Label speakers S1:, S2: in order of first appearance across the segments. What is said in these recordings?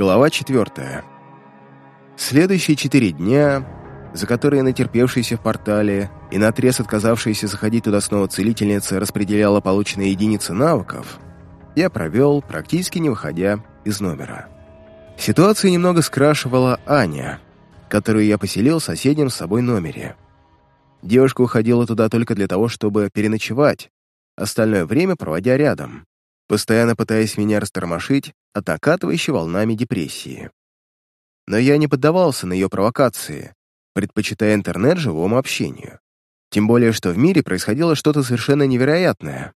S1: Глава 4. Следующие четыре дня, за которые натерпевшиеся в портале и наотрез отказавшиеся заходить туда снова целительница распределяла полученные единицы навыков, я провел, практически не выходя из номера. Ситуацию немного скрашивала Аня, которую я поселил в соседнем с собой номере. Девушка уходила туда только для того, чтобы переночевать, остальное время проводя рядом, постоянно пытаясь меня растормошить от накатывающей волнами депрессии. Но я не поддавался на ее провокации, предпочитая интернет живому общению. Тем более, что в мире происходило что-то совершенно невероятное.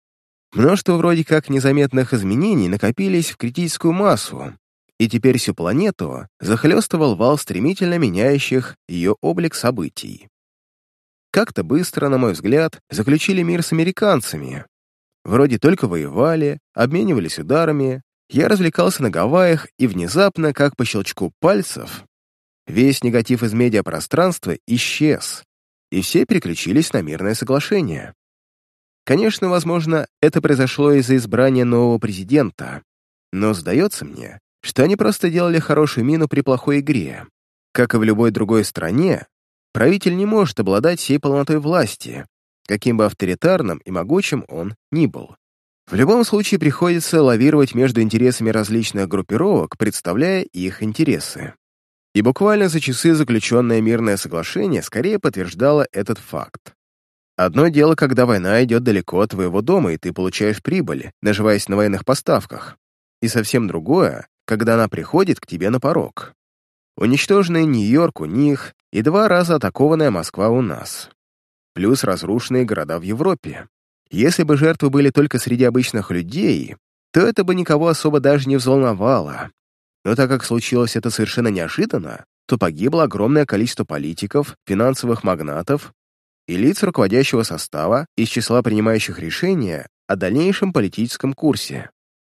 S1: Множество вроде как незаметных изменений накопились в критическую массу, и теперь всю планету захлестывал вал стремительно меняющих ее облик событий. Как-то быстро, на мой взгляд, заключили мир с американцами. Вроде только воевали, обменивались ударами, я развлекался на Гавайях, и внезапно, как по щелчку пальцев, весь негатив из медиапространства исчез, и все переключились на мирное соглашение. Конечно, возможно, это произошло из-за избрания нового президента, но сдается мне, что они просто делали хорошую мину при плохой игре. Как и в любой другой стране, правитель не может обладать всей полнотой власти, каким бы авторитарным и могучим он ни был. В любом случае приходится лавировать между интересами различных группировок, представляя их интересы. И буквально за часы заключенное мирное соглашение скорее подтверждало этот факт. Одно дело, когда война идет далеко от твоего дома, и ты получаешь прибыль, наживаясь на военных поставках. И совсем другое, когда она приходит к тебе на порог. Уничтоженный Нью-Йорк у них и два раза атакованная Москва у нас. Плюс разрушенные города в Европе. Если бы жертвы были только среди обычных людей, то это бы никого особо даже не взволновало. Но так как случилось это совершенно неожиданно, то погибло огромное количество политиков, финансовых магнатов и лиц руководящего состава из числа принимающих решения о дальнейшем политическом курсе.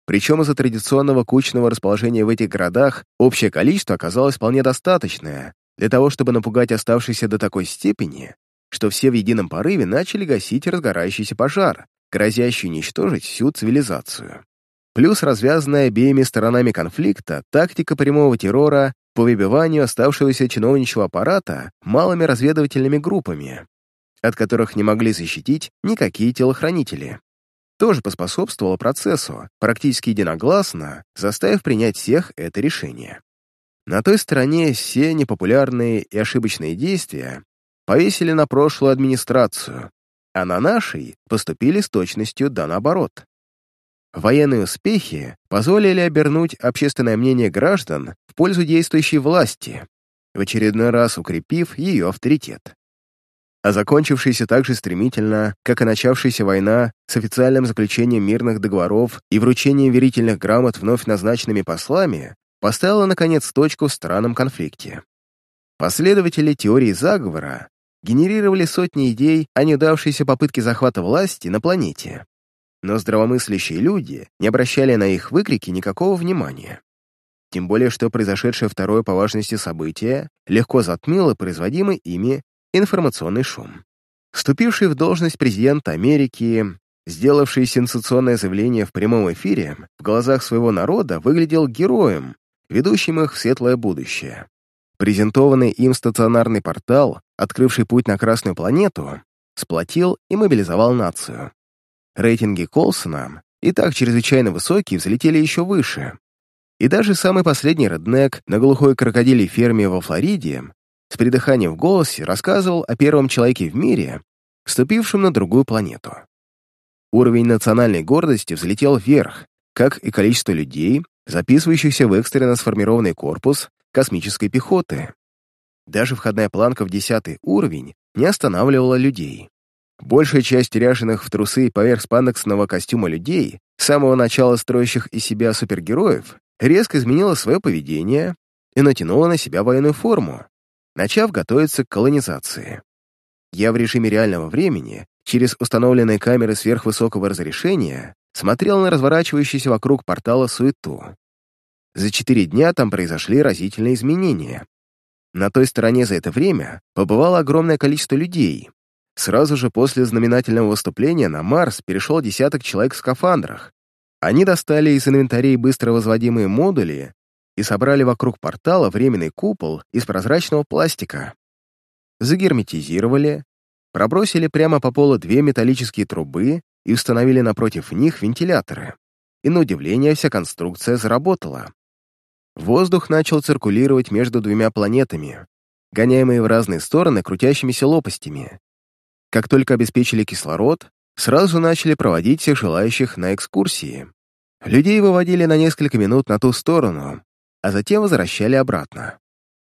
S1: Причем из-за традиционного кучного расположения в этих городах общее количество оказалось вполне достаточное для того, чтобы напугать оставшиеся до такой степени, что все в едином порыве начали гасить разгорающийся пожар, грозящий уничтожить всю цивилизацию. Плюс развязанная обеими сторонами конфликта тактика прямого террора по выбиванию оставшегося чиновничьего аппарата малыми разведывательными группами, от которых не могли защитить никакие телохранители. Тоже поспособствовало процессу, практически единогласно заставив принять всех это решение. На той стороне все непопулярные и ошибочные действия повесили на прошлую администрацию, а на нашей поступили с точностью да наоборот. Военные успехи позволили обернуть общественное мнение граждан в пользу действующей власти, в очередной раз укрепив ее авторитет. А закончившаяся так же стремительно, как и начавшаяся война с официальным заключением мирных договоров и вручением верительных грамот вновь назначенными послами, поставила, наконец, точку в странном конфликте. Последователи теории заговора генерировали сотни идей о неудавшейся попытке захвата власти на планете. Но здравомыслящие люди не обращали на их выкрики никакого внимания. Тем более, что произошедшее второе по важности событие легко затмило производимый ими информационный шум. Вступивший в должность президент Америки, сделавший сенсационное заявление в прямом эфире, в глазах своего народа выглядел героем, ведущим их в светлое будущее. Презентованный им стационарный портал, открывший путь на Красную планету, сплотил и мобилизовал нацию. Рейтинги Колсона, и так чрезвычайно высокие, взлетели еще выше. И даже самый последний реднек на глухой крокодилей ферме во Флориде с придыханием в голосе рассказывал о первом человеке в мире, вступившем на другую планету. Уровень национальной гордости взлетел вверх, как и количество людей, записывающихся в экстренно сформированный корпус космической пехоты. Даже входная планка в десятый уровень не останавливала людей. Большая часть ряженых в трусы поверх спандексного костюма людей, с самого начала строящих из себя супергероев, резко изменила свое поведение и натянула на себя военную форму, начав готовиться к колонизации. Я в режиме реального времени, через установленные камеры сверхвысокого разрешения, смотрел на разворачивающийся вокруг портала суету. За четыре дня там произошли разительные изменения. На той стороне за это время побывало огромное количество людей. Сразу же после знаменательного выступления на Марс перешел десяток человек в скафандрах. Они достали из инвентарей быстро возводимые модули и собрали вокруг портала временный купол из прозрачного пластика. Загерметизировали, пробросили прямо по полу две металлические трубы и установили напротив них вентиляторы. И на удивление вся конструкция заработала. Воздух начал циркулировать между двумя планетами, гоняемые в разные стороны крутящимися лопастями. Как только обеспечили кислород, сразу начали проводить всех желающих на экскурсии. Людей выводили на несколько минут на ту сторону, а затем возвращали обратно.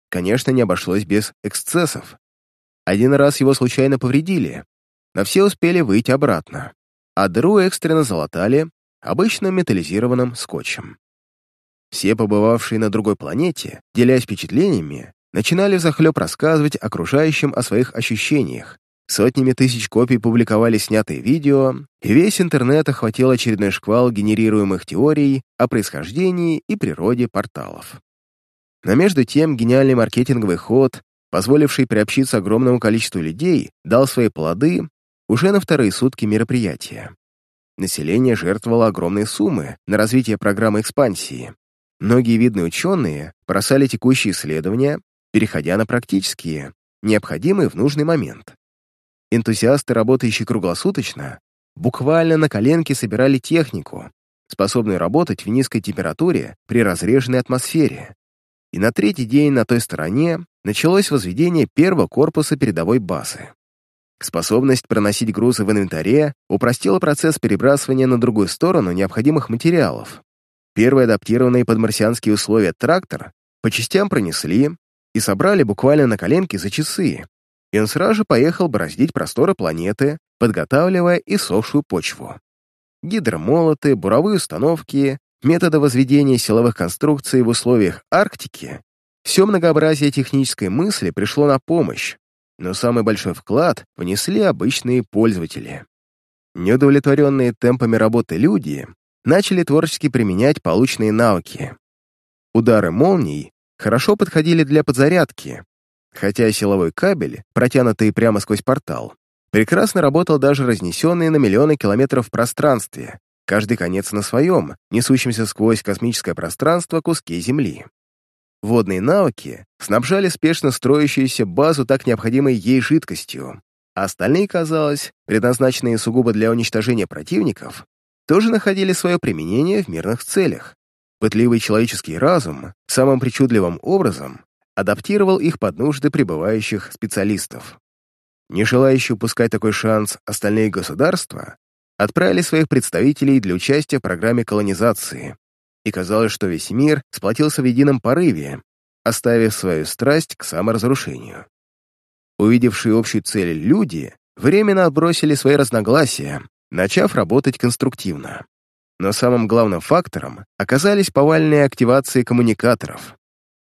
S1: Конечно, не обошлось без эксцессов. Один раз его случайно повредили, но все успели выйти обратно, а дыру экстренно залатали обычным металлизированным скотчем. Все побывавшие на другой планете, делясь впечатлениями, начинали взахлеб рассказывать окружающим о своих ощущениях. Сотнями тысяч копий публиковали снятые видео, и весь интернет охватил очередной шквал генерируемых теорий о происхождении и природе порталов. Но между тем гениальный маркетинговый ход, позволивший приобщиться огромному количеству людей, дал свои плоды уже на вторые сутки мероприятия. Население жертвовало огромные суммы на развитие программы экспансии. Многие видные ученые бросали текущие исследования переходя на практические, необходимые в нужный момент. Энтузиасты, работающие круглосуточно, буквально на коленке собирали технику, способную работать в низкой температуре при разреженной атмосфере. И на третий день на той стороне началось возведение первого корпуса передовой базы. Способность проносить грузы в инвентаре упростила процесс перебрасывания на другую сторону необходимых материалов. Первый адаптированный под марсианские условия трактор по частям пронесли, и собрали буквально на коленке за часы, и он сразу же поехал бороздить просторы планеты, подготавливая иссохшую почву. Гидромолоты, буровые установки, методы возведения силовых конструкций в условиях Арктики — все многообразие технической мысли пришло на помощь, но самый большой вклад внесли обычные пользователи. Неудовлетворенные темпами работы люди начали творчески применять полученные навыки. Удары молний хорошо подходили для подзарядки, хотя силовой кабель, протянутый прямо сквозь портал, прекрасно работал даже разнесенный на миллионы километров в пространстве, каждый конец на своем, несущемся сквозь космическое пространство куски Земли. Водные навыки снабжали спешно строящуюся базу так необходимой ей жидкостью, а остальные, казалось, предназначенные сугубо для уничтожения противников, тоже находили свое применение в мирных целях. Пытливый человеческий разум самым причудливым образом адаптировал их под нужды прибывающих специалистов. Не желающие упускать такой шанс остальные государства отправили своих представителей для участия в программе колонизации, и казалось, что весь мир сплотился в едином порыве, оставив свою страсть к саморазрушению. Увидевшие общую цель люди временно отбросили свои разногласия, начав работать конструктивно. Но самым главным фактором оказались повальные активации коммуникаторов.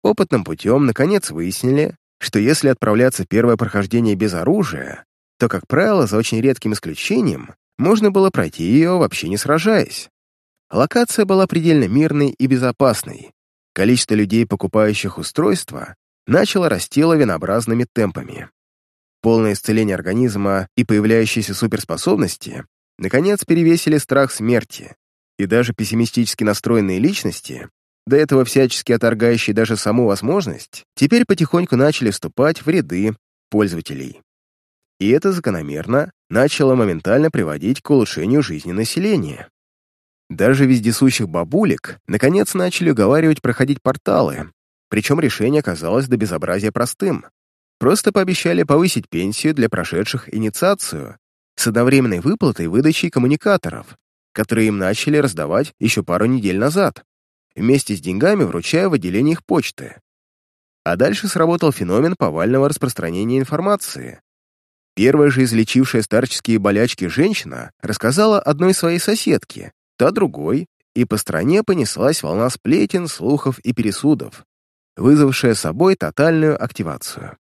S1: Опытным путем, наконец, выяснили, что если отправляться первое прохождение без оружия, то, как правило, за очень редким исключением, можно было пройти ее, вообще не сражаясь. Локация была предельно мирной и безопасной. Количество людей, покупающих устройства, начало расти лавинообразными темпами. Полное исцеление организма и появляющиеся суперспособности наконец перевесили страх смерти, и даже пессимистически настроенные личности, до этого всячески оторгающие даже саму возможность, теперь потихоньку начали вступать в ряды пользователей. И это закономерно начало моментально приводить к улучшению жизни населения. Даже вездесущих бабулек наконец начали уговаривать проходить порталы, причем решение оказалось до безобразия простым. Просто пообещали повысить пенсию для прошедших инициацию с одновременной выплатой выдачи коммуникаторов, которые им начали раздавать еще пару недель назад, вместе с деньгами вручая в отделение их почты. А дальше сработал феномен повального распространения информации. Первая же излечившая старческие болячки женщина рассказала одной своей соседке, та другой, и по стране понеслась волна сплетен, слухов и пересудов, вызвавшая собой тотальную активацию.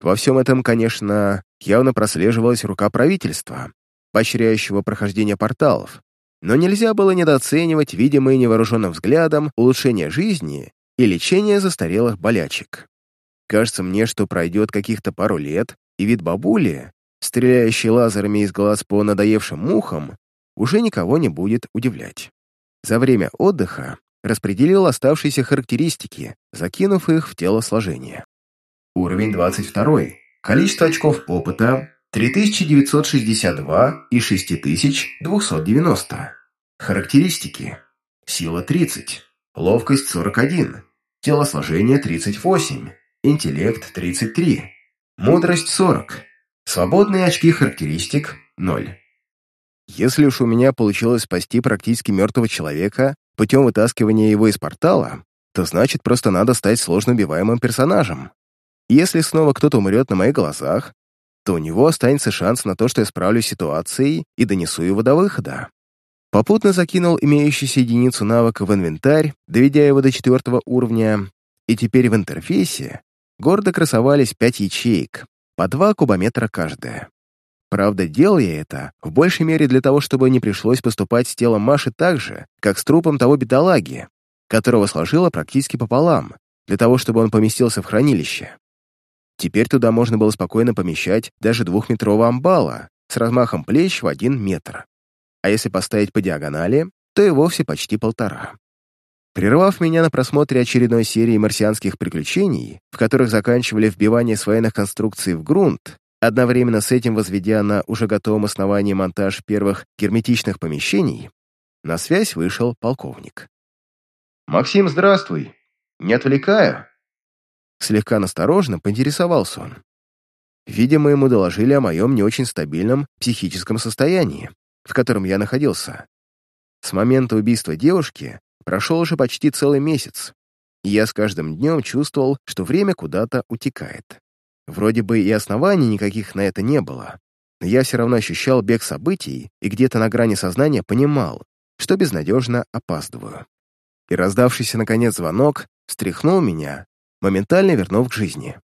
S1: Во всем этом, конечно, явно прослеживалась рука правительства, поощряющего прохождение порталов, но нельзя было недооценивать видимые невооруженным взглядом улучшение жизни и лечение застарелых болячек. Кажется мне, что пройдет каких-то пару лет, и вид бабули, стреляющей лазерами из глаз по надоевшим мухам, уже никого не будет удивлять. За время отдыха распределил оставшиеся характеристики, закинув их в телосложение. Уровень 22. Количество очков опыта 3962 и 6290. Характеристики. Сила 30, ловкость 41, телосложение 38, интеллект 33, мудрость 40, свободные очки характеристик 0. Если уж у меня получилось спасти практически мертвого человека путем вытаскивания его из портала, то значит просто надо стать сложно убиваемым персонажем. Если снова кто-то умрет на моих глазах, то у него останется шанс на то, что я справлюсь с ситуацией и донесу его до выхода. Попутно закинул имеющуюся единицу навыка в инвентарь, доведя его до четвертого уровня, и теперь в интерфейсе гордо красовались пять ячеек, по два кубометра каждая. Правда, делал я это в большей мере для того, чтобы не пришлось поступать с телом Маши так же, как с трупом того бедолаги, которого сложила практически пополам, для того, чтобы он поместился в хранилище. Теперь туда можно было спокойно помещать даже двухметрового амбала с размахом плеч в один метр. А если поставить по диагонали, то и вовсе почти полтора. Прервав меня на просмотре очередной серии марсианских приключений, в которых заканчивали вбивание своих конструкций в грунт, одновременно с этим возведя на уже готовом основании монтаж первых герметичных помещений, на связь вышел полковник. «Максим, здравствуй! Не отвлекаю?» Слегка настороженно поинтересовался он. Видимо, ему доложили о моем не очень стабильном психическом состоянии, в котором я находился. С момента убийства девушки прошел уже почти целый месяц, и я с каждым днем чувствовал, что время куда-то утекает. Вроде бы и оснований никаких на это не было, но я все равно ощущал бег событий и где-то на грани сознания понимал, что безнадежно опаздываю. И раздавшийся, наконец, звонок встряхнул меня моментально вернув к жизни.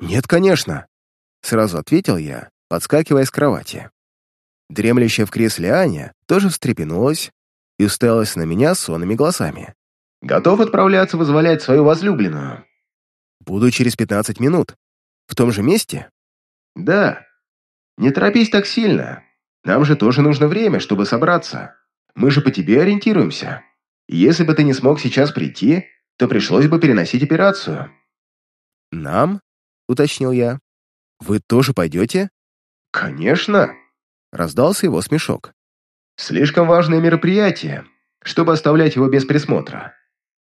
S1: «Нет, конечно», — сразу ответил я, подскакивая с кровати. Дремлящая в кресле Аня тоже встрепенулась и уставилась на меня сонными глазами. «Готов отправляться вызволять свою возлюбленную?» «Буду через пятнадцать минут. В том же месте?» «Да. Не торопись так сильно. Нам же тоже нужно время, чтобы собраться. Мы же по тебе ориентируемся. Если бы ты не смог сейчас прийти, то пришлось бы переносить операцию». «Нам?» — уточнил я. «Вы тоже пойдете?» «Конечно!» — раздался его смешок. «Слишком важное мероприятие, чтобы оставлять его без присмотра».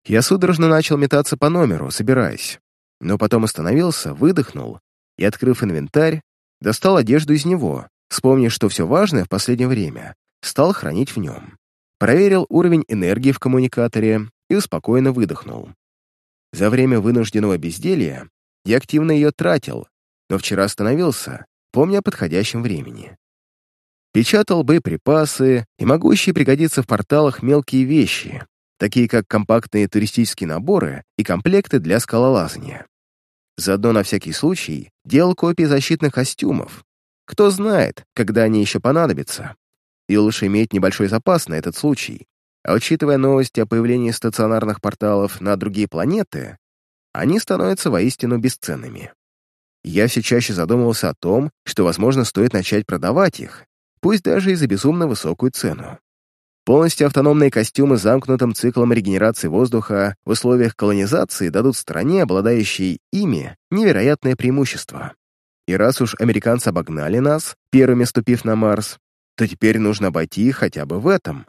S1: Я судорожно начал метаться по номеру, собираясь, но потом остановился, выдохнул и, открыв инвентарь, достал одежду из него, вспомнив, что все важное в последнее время стал хранить в нем. Проверил уровень энергии в коммуникаторе и спокойно выдохнул. За время вынужденного безделья я активно ее тратил, но вчера остановился, помня о подходящем времени. Печатал боеприпасы и могущие пригодиться в порталах мелкие вещи, такие как компактные туристические наборы и комплекты для скалолазания. Заодно на всякий случай делал копии защитных костюмов. Кто знает, когда они еще понадобятся. И лучше иметь небольшой запас на этот случай, а учитывая новости о появлении стационарных порталов на другие планеты, они становятся воистину бесценными. Я все чаще задумывался о том, что, возможно, стоит начать продавать их, пусть даже и за безумно высокую цену. Полностью автономные костюмы с замкнутым циклом регенерации воздуха в условиях колонизации дадут стране, обладающей ими, невероятное преимущество. И раз уж американцы обогнали нас, первыми ступив на Марс, то теперь нужно обойти хотя бы в этом.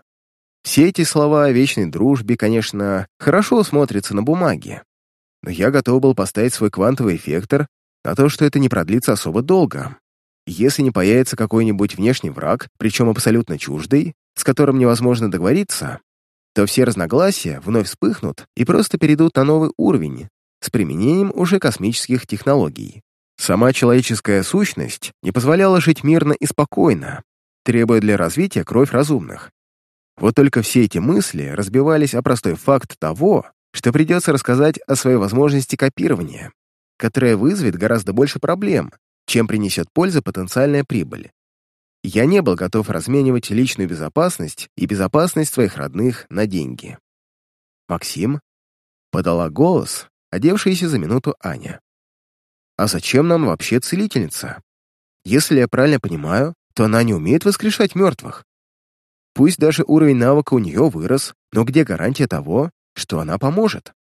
S1: Все эти слова о вечной дружбе, конечно, хорошо смотрятся на бумаге, но я готов был поставить свой квантовый эффектор на то, что это не продлится особо долго. Если не появится какой-нибудь внешний враг, причем абсолютно чуждый, с которым невозможно договориться, то все разногласия вновь вспыхнут и просто перейдут на новый уровень с применением уже космических технологий. Сама человеческая сущность не позволяла жить мирно и спокойно, требуя для развития кровь разумных. Вот только все эти мысли разбивались о простой факт того, что придется рассказать о своей возможности копирования, которая вызовет гораздо больше проблем, чем принесет пользы потенциальная прибыль. Я не был готов разменивать личную безопасность и безопасность своих родных на деньги. «Максим?» — подала голос, одевшаяся за минуту Аня. «А зачем нам вообще целительница? Если я правильно понимаю, то она не умеет воскрешать мертвых». Пусть даже уровень навыка у нее вырос, но где гарантия того, что она поможет?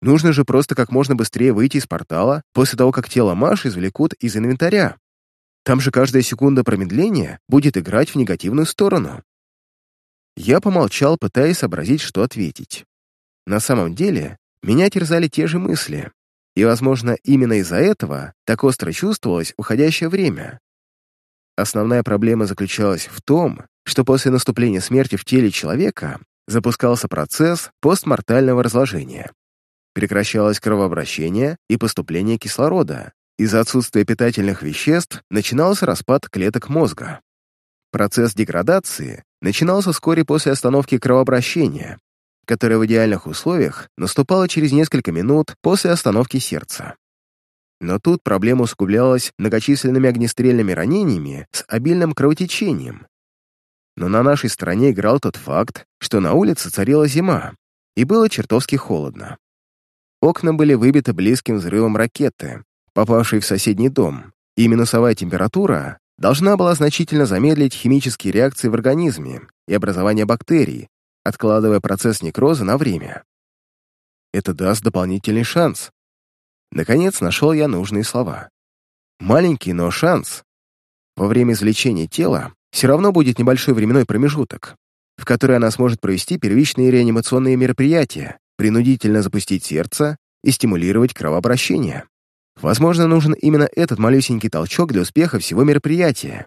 S1: Нужно же просто как можно быстрее выйти из портала после того, как тело Маши извлекут из инвентаря. Там же каждая секунда промедления будет играть в негативную сторону. Я помолчал, пытаясь сообразить, что ответить. На самом деле, меня терзали те же мысли, и, возможно, именно из-за этого так остро чувствовалось уходящее время. Основная проблема заключалась в том, что после наступления смерти в теле человека запускался процесс постмортального разложения. Прекращалось кровообращение и поступление кислорода. Из-за отсутствия питательных веществ начинался распад клеток мозга. Процесс деградации начинался вскоре после остановки кровообращения, которое в идеальных условиях наступало через несколько минут после остановки сердца. Но тут проблема усугублялась многочисленными огнестрельными ранениями с обильным кровотечением. Но на нашей стороне играл тот факт, что на улице царила зима, и было чертовски холодно. Окна были выбиты близким взрывом ракеты, попавшей в соседний дом, и минусовая температура должна была значительно замедлить химические реакции в организме и образование бактерий, откладывая процесс некроза на время. Это даст дополнительный шанс. Наконец нашел я нужные слова. Маленький, но шанс. Во время извлечения тела все равно будет небольшой временной промежуток, в который она сможет провести первичные реанимационные мероприятия, принудительно запустить сердце и стимулировать кровообращение. Возможно, нужен именно этот малюсенький толчок для успеха всего мероприятия.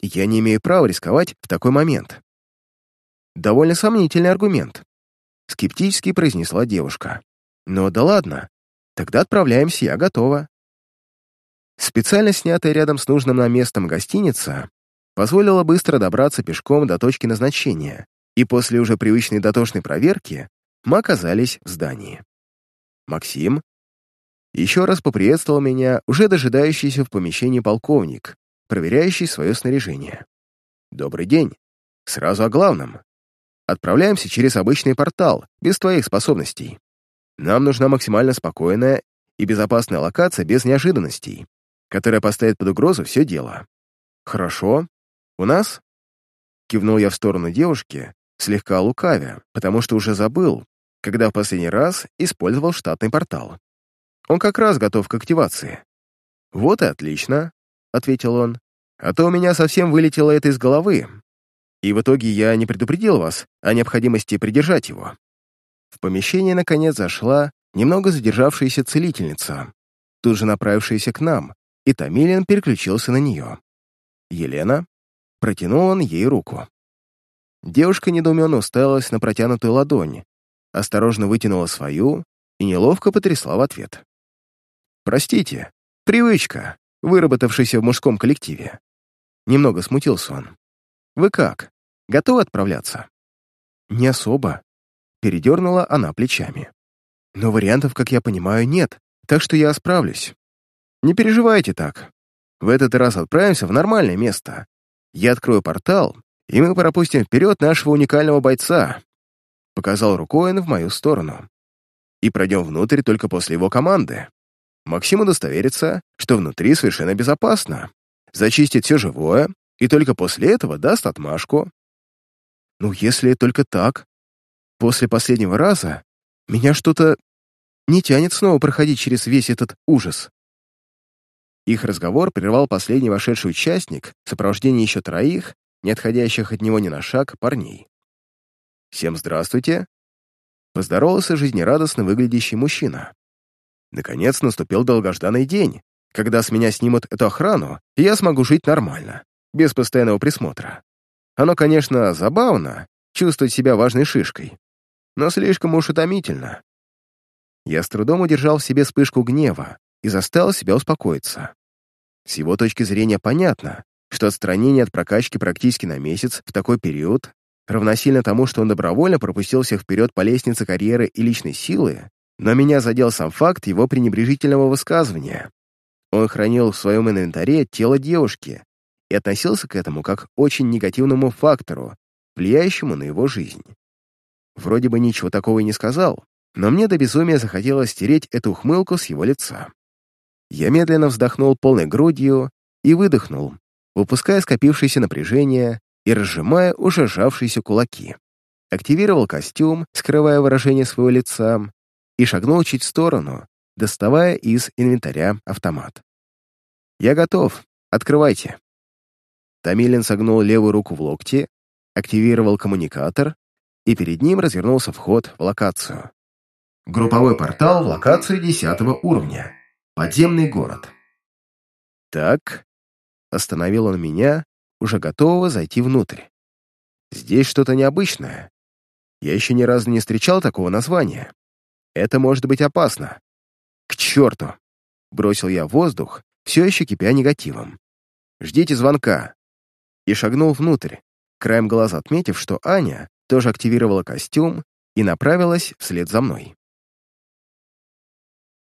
S1: И я не имею права рисковать в такой момент. Довольно сомнительный аргумент. Скептически произнесла девушка. Но да ладно, тогда отправляемся, я готова. Специально снятая рядом с нужным нам местом гостиница позволила быстро добраться пешком до точки назначения, и после уже привычной дотошной проверки мы оказались в здании. Максим еще раз поприветствовал меня уже дожидающийся в помещении полковник, проверяющий свое снаряжение. «Добрый день. Сразу о главном. Отправляемся через обычный портал, без твоих способностей. Нам нужна максимально спокойная и безопасная локация без неожиданностей, которая поставит под угрозу все дело. Хорошо. У нас?» Кивнул я в сторону девушки, слегка лукавя, потому что уже забыл, когда в последний раз использовал штатный портал. Он как раз готов к активации. «Вот и отлично», — ответил он. «А то у меня совсем вылетело это из головы, и в итоге я не предупредил вас о необходимости придержать его». В помещение, наконец, зашла немного задержавшаяся целительница, тут же направившаяся к нам, и Томилин переключился на нее. «Елена?» Протянул он ей руку. Девушка недоуменно уставилась на протянутую ладонь, осторожно вытянула свою и неловко потрясла в ответ. «Простите, привычка, выработавшаяся в мужском коллективе». Немного смутился он. «Вы как? Готовы отправляться?» «Не особо», — передернула она плечами. «Но вариантов, как я понимаю, нет, так что я справлюсь. Не переживайте так. В этот раз отправимся в нормальное место. Я открою портал, и мы пропустим вперед нашего уникального бойца, Показал рукой в мою сторону. И пройдем внутрь только после его команды. Максим удостоверится, что внутри совершенно безопасно. Зачистит все живое, и только после этого даст отмашку. Ну, если только так. После последнего раза меня что-то не тянет снова проходить через весь этот ужас. Их разговор прервал последний вошедший участник в сопровождении еще троих, не отходящих от него ни на шаг, парней. «Всем здравствуйте!» Поздоровался жизнерадостно выглядящий мужчина. Наконец наступил долгожданный день, когда с меня снимут эту охрану, и я смогу жить нормально, без постоянного присмотра. Оно, конечно, забавно, чувствовать себя важной шишкой, но слишком уж утомительно. Я с трудом удержал в себе вспышку гнева и заставил себя успокоиться. С его точки зрения понятно, что отстранение от прокачки практически на месяц в такой период равносильно тому, что он добровольно пропустился вперед по лестнице карьеры и личной силы, но меня задел сам факт его пренебрежительного высказывания. Он хранил в своем инвентаре тело девушки и относился к этому как к очень негативному фактору, влияющему на его жизнь. Вроде бы ничего такого и не сказал, но мне до безумия захотелось стереть эту ухмылку с его лица. Я медленно вздохнул полной грудью и выдохнул, выпуская скопившееся напряжение и разжимая уже сжавшиеся кулаки. Активировал костюм, скрывая выражение своего лица, и шагнул чуть в сторону, доставая из инвентаря автомат. «Я готов. Открывайте». Томилин согнул левую руку в локте, активировал коммуникатор, и перед ним развернулся вход в локацию. Групповой портал в локацию 10 уровня. Подземный город. Так, остановил он меня, уже готового зайти внутрь. Здесь что-то необычное. Я еще ни разу не встречал такого названия. Это может быть опасно. К черту! Бросил я воздух, все еще кипя негативом. Ждите звонка. И шагнул внутрь, краем глаза отметив, что Аня тоже активировала костюм и направилась вслед за мной.